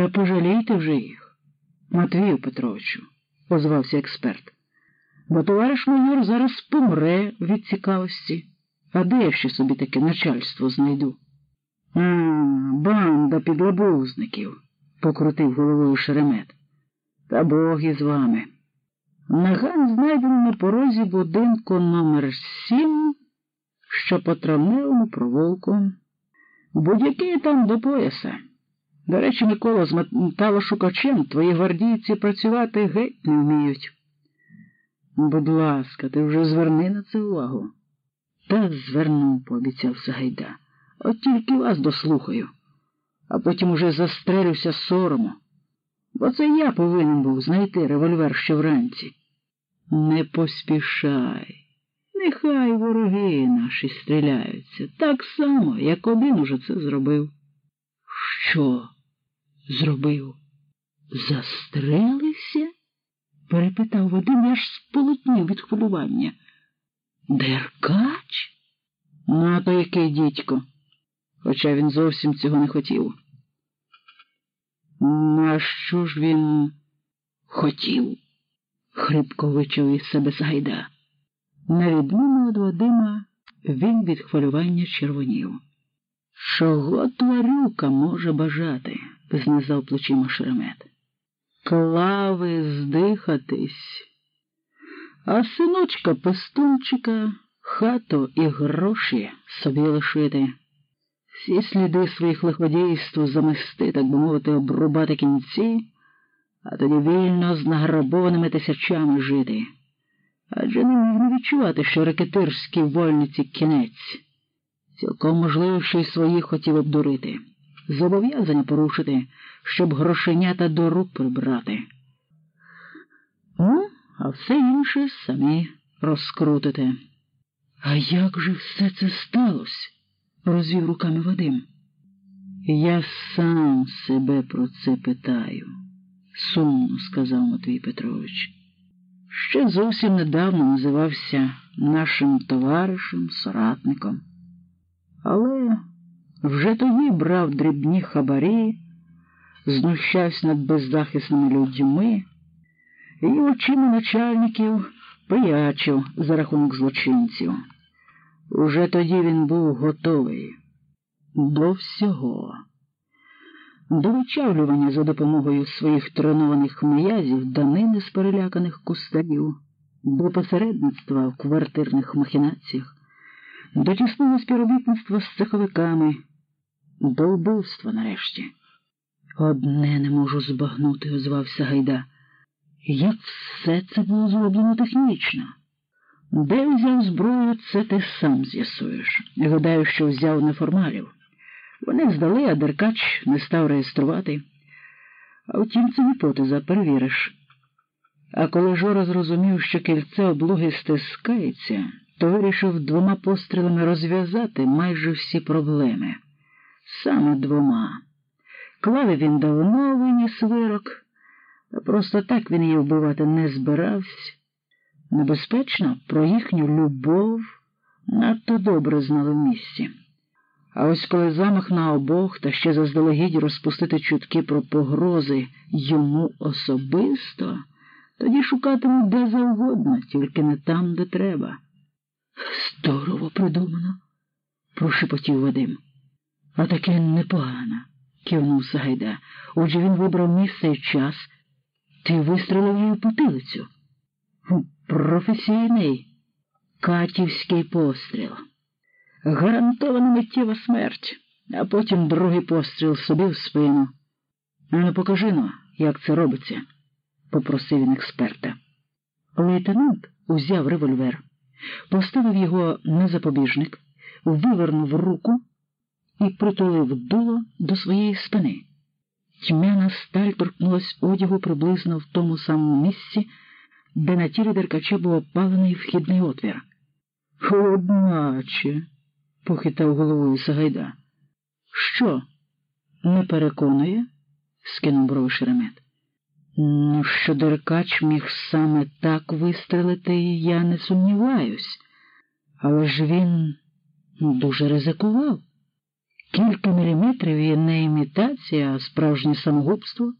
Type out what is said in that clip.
Та пожалійте вже їх, Матвію Петровичу, озвався експерт. Бо товариш майор зараз помре від цікавості. А де я ще собі таке начальство знайду? А, банда підлабузників, покрутив головою шеремет. Та Бог із вами. Наган знайдено на порозі будинку номер 7 що по травневому провулку. Будь-який там до пояса. До речі, Микола, з металошукачем твої гвардійці працювати геть не вміють. Будь ласка, ти вже зверни на це увагу. Та зверну, пообіцяв Сагайда. От тільки вас дослухаю, а потім уже застрелюся сорому. Бо це я повинен був знайти револьвер ще вранці. Не поспішай. Нехай вороги наші стріляються так само, як один уже це зробив. Що зробив? Застрелився? перепитав Вадим, аж сполотнів від хвилювання. Деркач? Ну, то який дідько, хоча він зовсім цього не хотів. Ну, а що ж він хотів? хрипко вичав із себе Сагайда. На відміну від Вадима, він від хвилювання червонів. Чого тварюка може бажати? Знизав плечима шеремет. Клави здихатись, а синочка пестунчика хату і гроші собі лишити. Всі сліди своїх лиходійств замести, так би мовити, обрубати кінці, а тоді вільно з награбованими тисячами жити. Адже не можна відчувати, що ракетирській вольниці кінець. Цілком можливо, що й своїх хотів обдурити. Зобов'язання порушити, щоб грошенята до рук прибрати. Ну, а все інше самі розкрутите. А як же все це сталося? розвів руками Вадим. Я сам себе про це питаю, сумно сказав Матвій Петрович. Ще зовсім недавно називався нашим товаришем, соратником. Але вже тоді брав дрібні хабарі, знущався над беззахисними людьми і очима начальників пиячив за рахунок злочинців. Уже тоді він був готовий до всього, до вичавлювання за допомогою своїх тренованих м'язів данини з переляканих кустарів, до посередництва в квартирних махінаціях, до тісного співробітництва з цеховиками, до вбивства нарешті. Одне не можу збагнути, озвався Гайда. Як все це було зроблено технічно? Де взяв зброю, це ти сам з'ясуєш. Гадаю, що взяв неформалів. Вони здали, а Деркач не став реєструвати. А втім, це гіпотеза, перевіриш. А коли Жора зрозумів, що кільце облоги стискається, то вирішив двома пострілами розв'язати майже всі проблеми. Саме двома. Клаві він давно виніс вирок, а просто так він її вбивати не збирався. Небезпечно про їхню любов надто добре знали в місці. А ось коли замах на обох та ще заздалегідь розпустити чутки про погрози йому особисто, тоді шукатимуть де завгодно, тільки не там, де треба. Здорово придумано, прошепотів Вадим. А таке непогано, кивнув Сагайда. Отже він вибрав місце і час. Ти вистрелив її потилицю. Професійний катівський постріл. Гарантована миттєва смерть, а потім другий постріл собі в спину. Ну, покажи ну, як це робиться, попросив він експерта. Лейтенант узяв револьвер, поставив його на запобіжник, вивернув руку і притулив дуло до своєї спини. Тьмяна сталь торкнулась одягу приблизно в тому самому місці, де на тілі деркача був опалений вхідний отвір. Одначе, похитав головою Сагайда. Що? Не переконує? скинув брови шеремет. Ну, що деркач міг саме так вистрелити, я не сумніваюсь, але ж він дуже ризикував. Кілька міліметрів і не імітація, а справжнє самогубство.